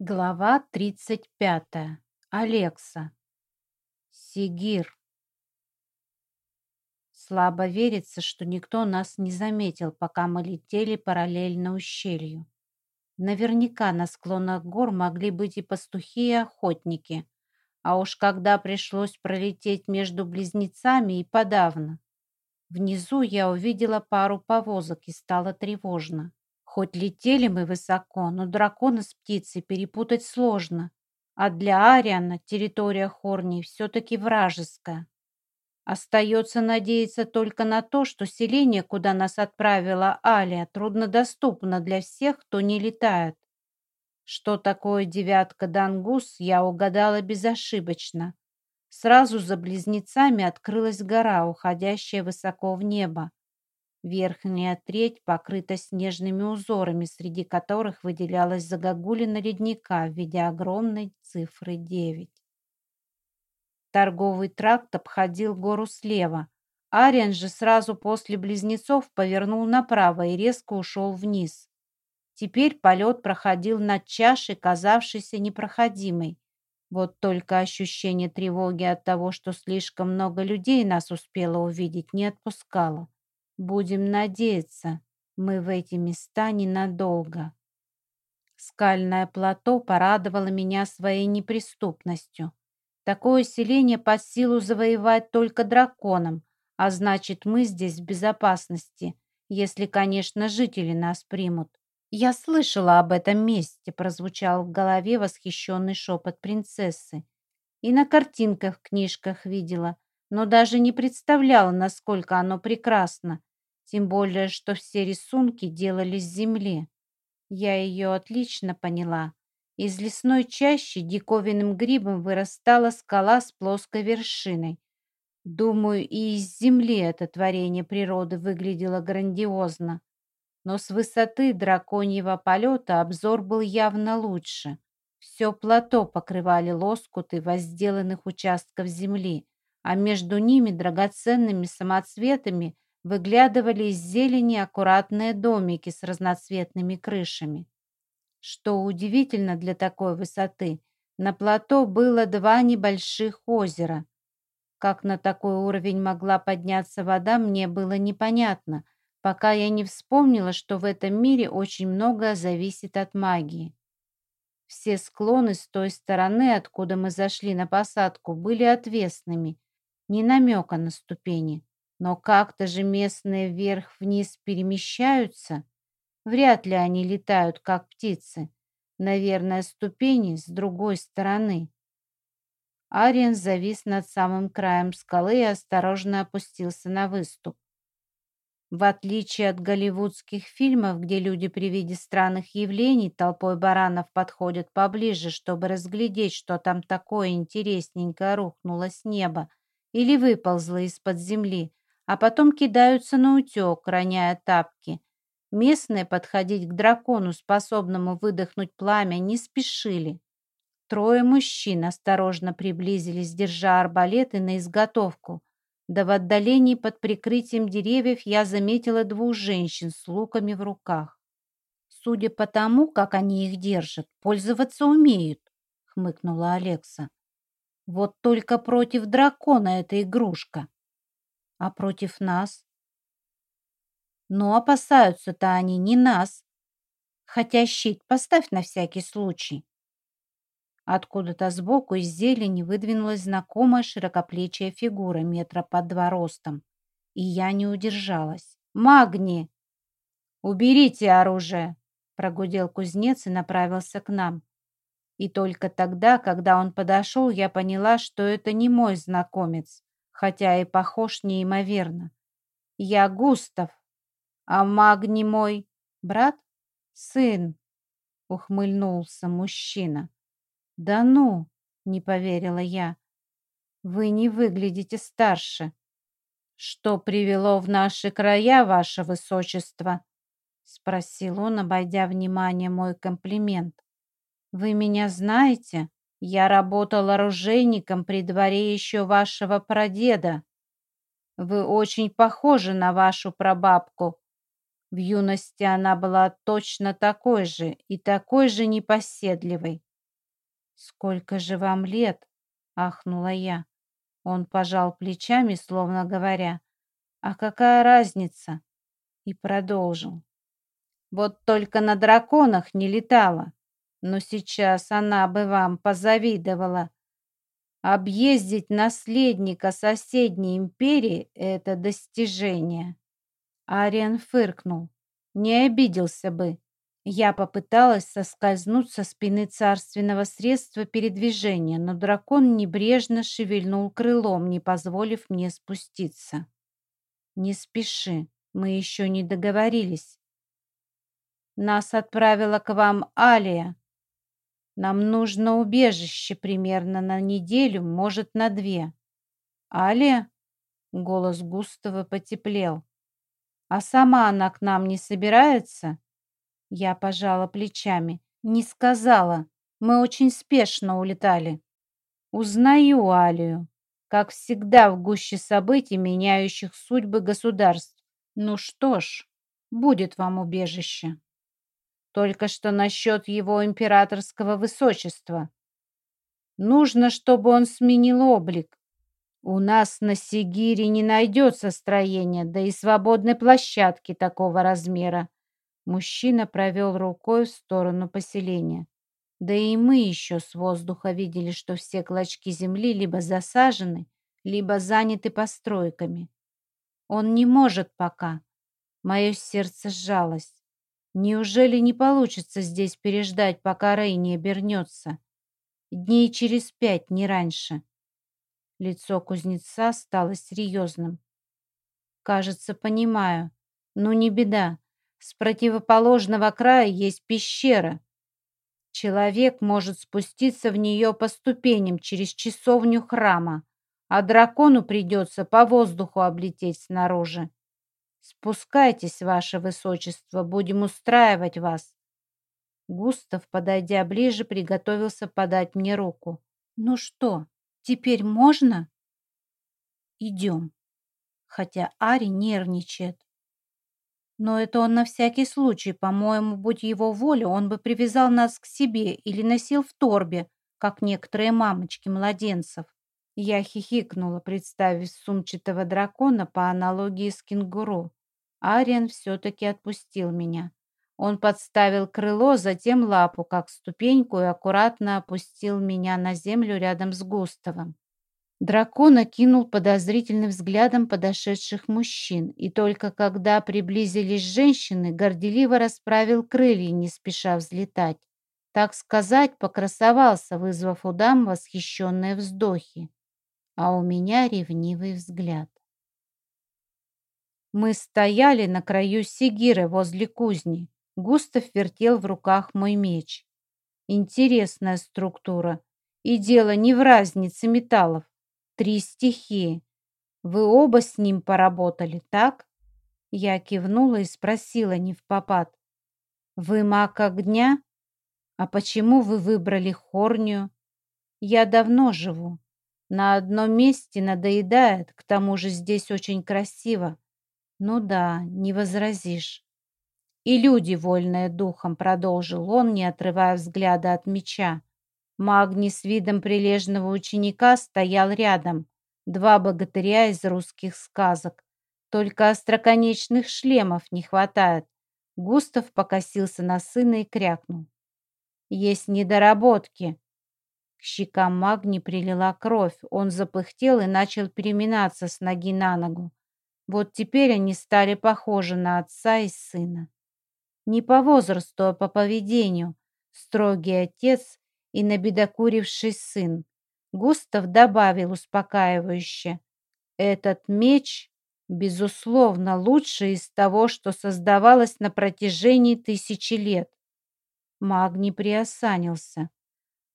Глава 35. Алекса. Сигир. Слабо верится, что никто нас не заметил, пока мы летели параллельно ущелью. Наверняка на склонах гор могли быть и пастухи, и охотники. А уж когда пришлось пролететь между близнецами и подавно. Внизу я увидела пару повозок и стало тревожно. Хоть летели мы высоко, но дракона с птицей перепутать сложно. А для Ариана территория Хорнии все-таки вражеская. Остается надеяться только на то, что селение, куда нас отправила Алия, труднодоступно для всех, кто не летает. Что такое девятка Дангус, я угадала безошибочно. Сразу за близнецами открылась гора, уходящая высоко в небо. Верхняя треть покрыта снежными узорами, среди которых выделялась загогулина ледника в виде огромной цифры 9. Торговый тракт обходил гору слева. Ариан же сразу после близнецов повернул направо и резко ушел вниз. Теперь полет проходил над чашей, казавшейся непроходимой. Вот только ощущение тревоги от того, что слишком много людей нас успело увидеть, не отпускало. Будем надеяться, мы в эти места ненадолго. Скальное плато порадовало меня своей неприступностью. Такое селение под силу завоевать только драконом, а значит, мы здесь в безопасности, если, конечно, жители нас примут. «Я слышала об этом месте», — прозвучал в голове восхищенный шепот принцессы. «И на картинках в книжках видела, но даже не представляла, насколько оно прекрасно. Тем более, что все рисунки делались с земли. Я ее отлично поняла. Из лесной чащи диковинным грибом вырастала скала с плоской вершиной. Думаю, и из земли это творение природы выглядело грандиозно. Но с высоты драконьего полета обзор был явно лучше. Все плато покрывали лоскуты возделанных участков земли, а между ними драгоценными самоцветами – выглядывали из зелени аккуратные домики с разноцветными крышами. Что удивительно для такой высоты, на плато было два небольших озера. Как на такой уровень могла подняться вода, мне было непонятно, пока я не вспомнила, что в этом мире очень многое зависит от магии. Все склоны с той стороны, откуда мы зашли на посадку, были отвесными, ни намека на ступени. Но как-то же местные вверх-вниз перемещаются. Вряд ли они летают, как птицы. Наверное, ступени с другой стороны. Ариен завис над самым краем скалы и осторожно опустился на выступ. В отличие от голливудских фильмов, где люди при виде странных явлений толпой баранов подходят поближе, чтобы разглядеть, что там такое интересненькое рухнуло с неба или выползло из-под земли, а потом кидаются на утек, роняя тапки. Местные подходить к дракону, способному выдохнуть пламя, не спешили. Трое мужчин осторожно приблизились, держа арбалеты на изготовку. Да в отдалении под прикрытием деревьев я заметила двух женщин с луками в руках. Судя по тому, как они их держат, пользоваться умеют, хмыкнула Алекса. Вот только против дракона эта игрушка. А против нас? Но опасаются-то они не нас. Хотя щит поставь на всякий случай. Откуда-то сбоку из зелени выдвинулась знакомая широкоплечья фигура метра под два ростом. И я не удержалась. «Магни!» «Уберите оружие!» Прогудел кузнец и направился к нам. И только тогда, когда он подошел, я поняла, что это не мой знакомец хотя и похож неимоверно. Я Густав, а Магни мой брат, сын, ухмыльнулся мужчина. Да ну, не поверила я. Вы не выглядите старше. Что привело в наши края, ваше высочество? Спросил он, обойдя внимание мой комплимент. Вы меня знаете? Я работал оружейником при дворе еще вашего прадеда. Вы очень похожи на вашу прабабку. В юности она была точно такой же и такой же непоседливой. «Сколько же вам лет?» — ахнула я. Он пожал плечами, словно говоря, «А какая разница?» И продолжил. «Вот только на драконах не летала, но сейчас она бы вам позавидовала. Объездить наследника соседней империи — это достижение». Ариен фыркнул. Не обиделся бы. Я попыталась соскользнуть со спины царственного средства передвижения, но дракон небрежно шевельнул крылом, не позволив мне спуститься. «Не спеши, мы еще не договорились. Нас отправила к вам Алия. Нам нужно убежище примерно на неделю, может, на две». «Алия?» — голос Густава потеплел. «А сама она к нам не собирается?» Я пожала плечами. Не сказала. Мы очень спешно улетали. Узнаю Алию. Как всегда в гуще событий, меняющих судьбы государств. Ну что ж, будет вам убежище. Только что насчет его императорского высочества. Нужно, чтобы он сменил облик. У нас на Сигире не найдется строения, да и свободной площадки такого размера. Мужчина провел рукой в сторону поселения. Да и мы еще с воздуха видели, что все клочки земли либо засажены, либо заняты постройками. Он не может пока. Мое сердце сжалось. Неужели не получится здесь переждать, пока Рэй не обернется? Дней через пять, не раньше. Лицо кузнеца стало серьезным. Кажется, понимаю. Ну, не беда. С противоположного края есть пещера. Человек может спуститься в нее по ступеням через часовню храма, а дракону придется по воздуху облететь снаружи. Спускайтесь, ваше высочество, будем устраивать вас. Густав, подойдя ближе, приготовился подать мне руку. Ну что, теперь можно? Идем. Хотя Ари нервничает. Но это он на всякий случай. По-моему, будь его воля, он бы привязал нас к себе или носил в торбе, как некоторые мамочки младенцев. Я хихикнула, представив сумчатого дракона по аналогии с кенгуру. Ариен все-таки отпустил меня. Он подставил крыло, затем лапу, как ступеньку, и аккуратно опустил меня на землю рядом с Густавом. Дракон окинул подозрительным взглядом подошедших мужчин, и только когда приблизились женщины, горделиво расправил крылья, не спеша взлетать. Так сказать, покрасовался, вызвав у дам восхищенные вздохи, а у меня ревнивый взгляд. Мы стояли на краю Сигиры возле кузни. Густав вертел в руках мой меч. Интересная структура. И дело не в разнице металлов, Три стихии. Вы оба с ним поработали, так? Я кивнула и спросила не в попад. Вы маг огня? А почему вы выбрали хорнию? Я давно живу. На одном месте надоедает, к тому же здесь очень красиво. Ну да, не возразишь. И люди, вольные духом, продолжил он, не отрывая взгляда от меча. Магни с видом прилежного ученика стоял рядом. Два богатыря из русских сказок. Только остроконечных шлемов не хватает. Густав покосился на сына и крякнул. Есть недоработки. К щекам Магни прилила кровь. Он запыхтел и начал переминаться с ноги на ногу. Вот теперь они стали похожи на отца и сына. Не по возрасту, а по поведению. Строгий отец и набедокуривший сын. Густав добавил успокаивающе. Этот меч, безусловно, лучший из того, что создавалось на протяжении тысячи лет. Магни приосанился.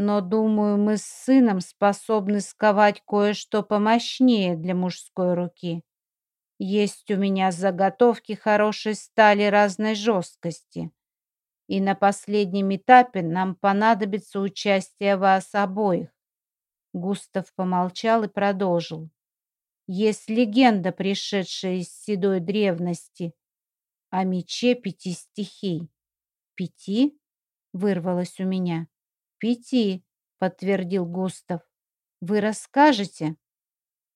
Но, думаю, мы с сыном способны сковать кое-что помощнее для мужской руки. Есть у меня заготовки хорошей стали разной жесткости и на последнем этапе нам понадобится участие вас обоих. Густав помолчал и продолжил. Есть легенда, пришедшая из седой древности, о мече пяти стихий. Пяти? Вырвалось у меня. Пяти. подтвердил Густав. Вы расскажете?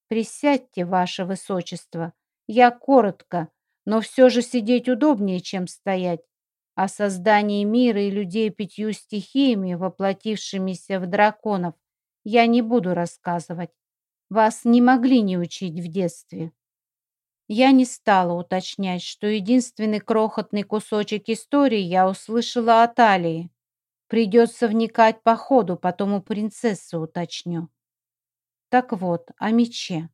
Присядьте, ваше высочество. Я коротко, но все же сидеть удобнее, чем стоять. О создании мира и людей пятью стихиями, воплотившимися в драконов, я не буду рассказывать. Вас не могли не учить в детстве. Я не стала уточнять, что единственный крохотный кусочек истории я услышала от Алии. Придется вникать по ходу, потом у принцессы уточню. Так вот, о мече.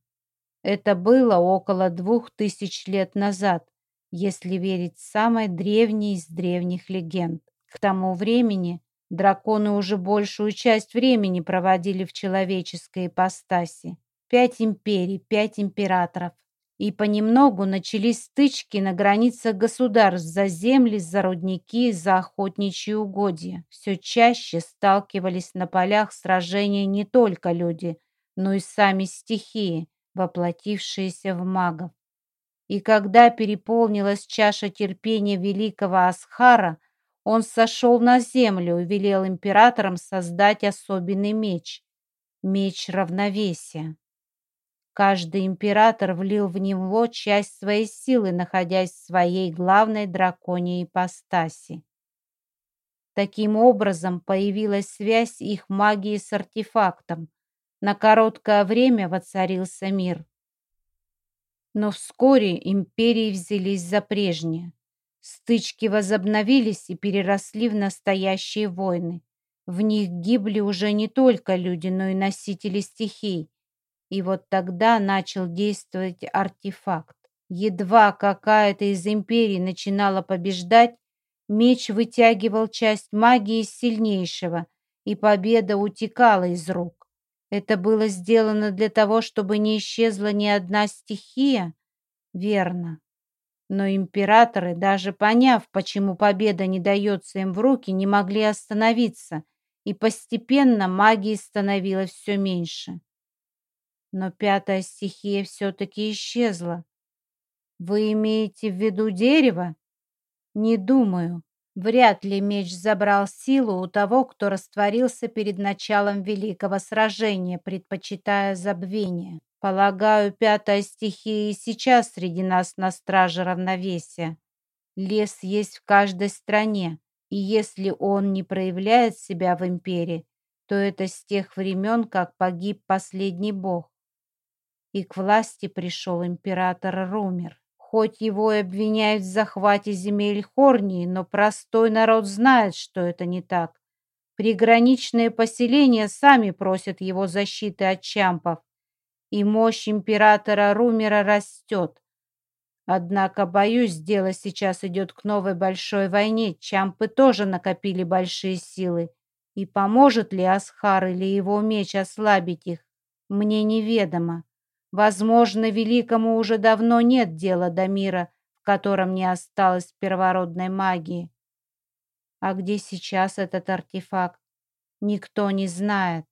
Это было около двух тысяч лет назад, если верить самой древней из древних легенд. К тому времени драконы уже большую часть времени проводили в человеческой ипостаси. Пять империй, пять императоров. И понемногу начались стычки на границах государств за земли, за рудники, за охотничьи угодья. Все чаще сталкивались на полях сражения не только люди, но и сами стихии, воплотившиеся в магов. И когда переполнилась чаша терпения великого Асхара, он сошел на землю и велел императорам создать особенный меч – меч равновесия. Каждый император влил в него часть своей силы, находясь в своей главной драконьей ипостаси. Таким образом появилась связь их магии с артефактом. На короткое время воцарился мир. Но вскоре империи взялись за прежнее. Стычки возобновились и переросли в настоящие войны. В них гибли уже не только люди, но и носители стихий. И вот тогда начал действовать артефакт. Едва какая-то из империй начинала побеждать, меч вытягивал часть магии сильнейшего, и победа утекала из рук. Это было сделано для того, чтобы не исчезла ни одна стихия? Верно. Но императоры, даже поняв, почему победа не дается им в руки, не могли остановиться, и постепенно магии становилось все меньше. Но пятая стихия все-таки исчезла. Вы имеете в виду дерево? Не думаю. Вряд ли меч забрал силу у того, кто растворился перед началом великого сражения, предпочитая забвение. Полагаю, пятая стихия и сейчас среди нас на страже равновесия. Лес есть в каждой стране, и если он не проявляет себя в империи, то это с тех времен, как погиб последний бог. И к власти пришел император Румер. Хоть его и обвиняют в захвате земель Хорнии, но простой народ знает, что это не так. Приграничные поселения сами просят его защиты от чампов, и мощь императора Румера растет. Однако, боюсь, дело сейчас идет к новой большой войне. Чампы тоже накопили большие силы. И поможет ли Асхар или его меч ослабить их, мне неведомо. Возможно, великому уже давно нет дела до мира, в котором не осталось первородной магии. А где сейчас этот артефакт? Никто не знает.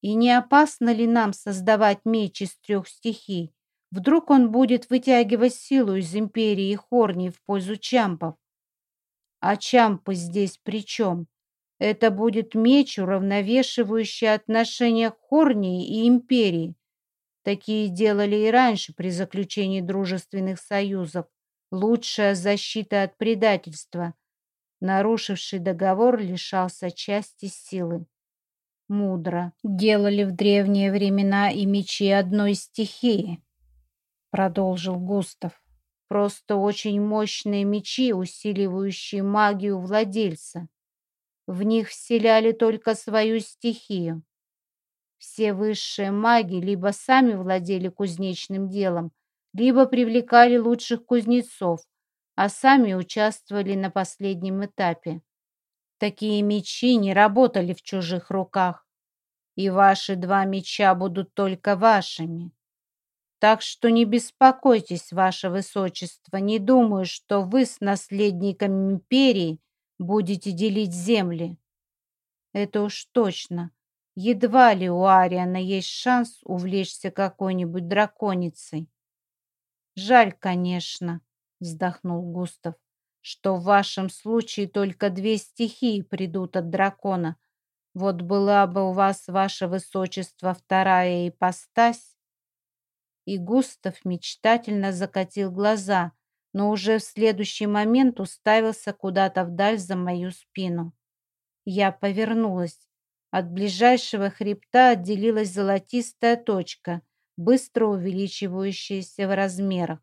И не опасно ли нам создавать меч из трех стихий? Вдруг он будет вытягивать силу из империи и Хорни в пользу чампов? А чампы здесь при чем? Это будет меч, уравновешивающий отношения Хорнии и империи. Такие делали и раньше при заключении дружественных союзов. Лучшая защита от предательства. Нарушивший договор лишался части силы. Мудро. Делали в древние времена и мечи одной стихии, продолжил Густав. Просто очень мощные мечи, усиливающие магию владельца. В них вселяли только свою стихию. Все высшие маги либо сами владели кузнечным делом, либо привлекали лучших кузнецов, а сами участвовали на последнем этапе. Такие мечи не работали в чужих руках, и ваши два меча будут только вашими. Так что не беспокойтесь, ваше высочество, не думаю, что вы с наследником империи будете делить земли. Это уж точно. Едва ли у Ариана есть шанс увлечься какой-нибудь драконицей. Жаль, конечно, вздохнул Густав, что в вашем случае только две стихии придут от дракона. Вот была бы у вас, ваше высочество, вторая ипостась. И Густав мечтательно закатил глаза, но уже в следующий момент уставился куда-то вдаль за мою спину. Я повернулась. От ближайшего хребта отделилась золотистая точка, быстро увеличивающаяся в размерах.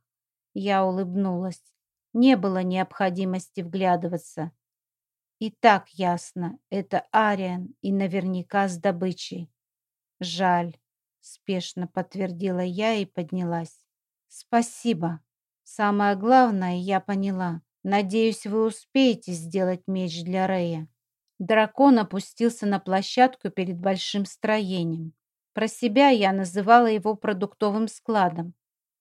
Я улыбнулась. Не было необходимости вглядываться. И так ясно, это Ариан и наверняка с добычей. Жаль, спешно подтвердила я и поднялась. Спасибо. Самое главное я поняла. Надеюсь, вы успеете сделать меч для Рея. Дракон опустился на площадку перед большим строением. Про себя я называла его продуктовым складом.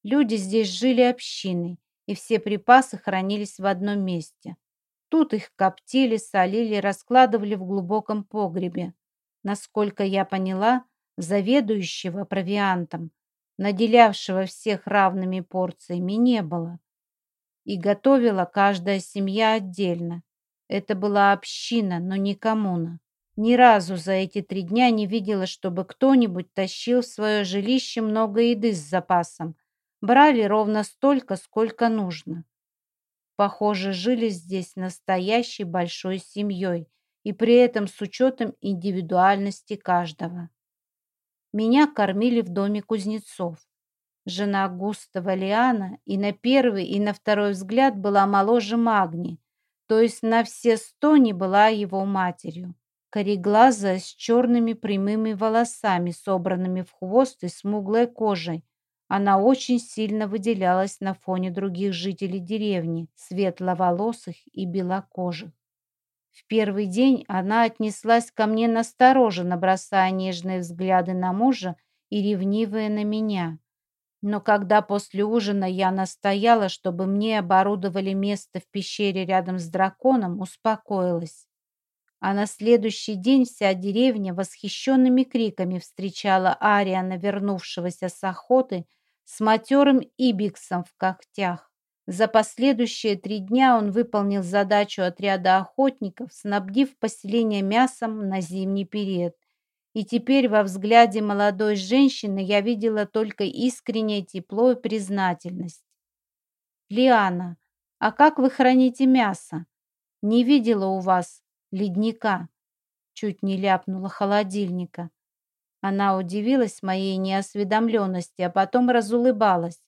Люди здесь жили общиной, и все припасы хранились в одном месте. Тут их коптили, солили, раскладывали в глубоком погребе. Насколько я поняла, заведующего провиантом, наделявшего всех равными порциями, не было. И готовила каждая семья отдельно. Это была община, но не коммуна. Ни разу за эти три дня не видела, чтобы кто-нибудь тащил в свое жилище много еды с запасом. Брали ровно столько, сколько нужно. Похоже, жили здесь настоящей большой семьей и при этом с учетом индивидуальности каждого. Меня кормили в доме кузнецов. Жена Густава Лиана и на первый, и на второй взгляд была моложе Магни, то есть на все сто не была его матерью. Кореглазая с черными прямыми волосами, собранными в хвост и смуглой кожей, она очень сильно выделялась на фоне других жителей деревни, светловолосых и белокожих. В первый день она отнеслась ко мне настороженно, бросая нежные взгляды на мужа и ревнивые на меня. Но когда после ужина я настояла, чтобы мне оборудовали место в пещере рядом с драконом, успокоилась. А на следующий день вся деревня восхищенными криками встречала Ариана, вернувшегося с охоты, с матерым ибиксом в когтях. За последующие три дня он выполнил задачу отряда охотников, снабдив поселение мясом на зимний период. И теперь во взгляде молодой женщины я видела только искреннее тепло и признательность. «Лиана, а как вы храните мясо? Не видела у вас ледника?» Чуть не ляпнула холодильника. Она удивилась моей неосведомленности, а потом разулыбалась.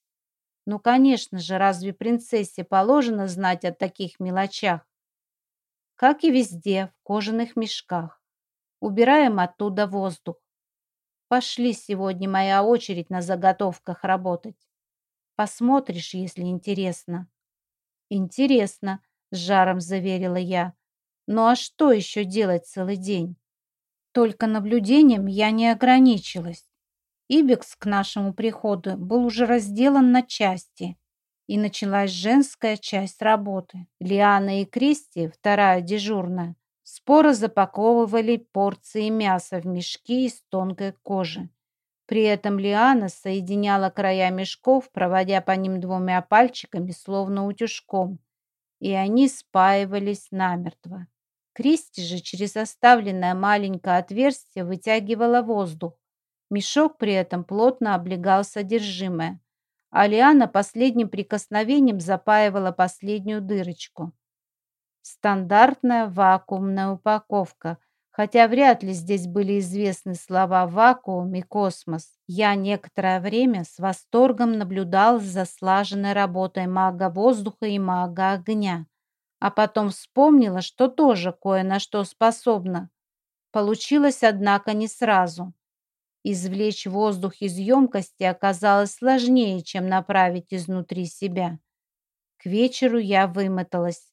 Ну, конечно же, разве принцессе положено знать о таких мелочах? Как и везде, в кожаных мешках. Убираем оттуда воздух. Пошли сегодня моя очередь на заготовках работать. Посмотришь, если интересно. Интересно, с жаром заверила я. Ну а что еще делать целый день? Только наблюдением я не ограничилась. Ибекс к нашему приходу был уже разделан на части, и началась женская часть работы. Лиана и Кристи, вторая дежурная, споро запаковывали порции мяса в мешки из тонкой кожи. При этом Лиана соединяла края мешков, проводя по ним двумя пальчиками, словно утюжком, и они спаивались намертво. Кристи же через оставленное маленькое отверстие вытягивала воздух. Мешок при этом плотно облегал содержимое. Алиана последним прикосновением запаивала последнюю дырочку. Стандартная вакуумная упаковка, хотя вряд ли здесь были известны слова «вакуум» и «космос». Я некоторое время с восторгом наблюдал за слаженной работой мага воздуха и мага огня а потом вспомнила, что тоже кое на что способна. Получилось, однако, не сразу. Извлечь воздух из емкости оказалось сложнее, чем направить изнутри себя. К вечеру я вымоталась.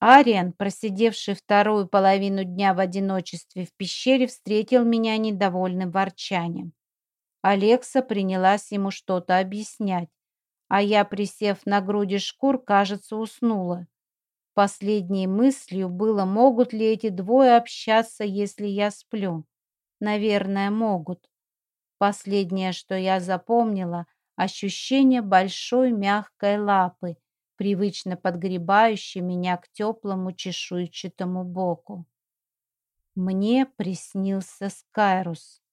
Ариан, просидевший вторую половину дня в одиночестве в пещере, встретил меня недовольным ворчанием. Алекса принялась ему что-то объяснять, а я, присев на груди шкур, кажется, уснула. Последней мыслью было, могут ли эти двое общаться, если я сплю. Наверное, могут. Последнее, что я запомнила, ощущение большой мягкой лапы, привычно подгребающей меня к теплому чешуйчатому боку. Мне приснился Скайрус.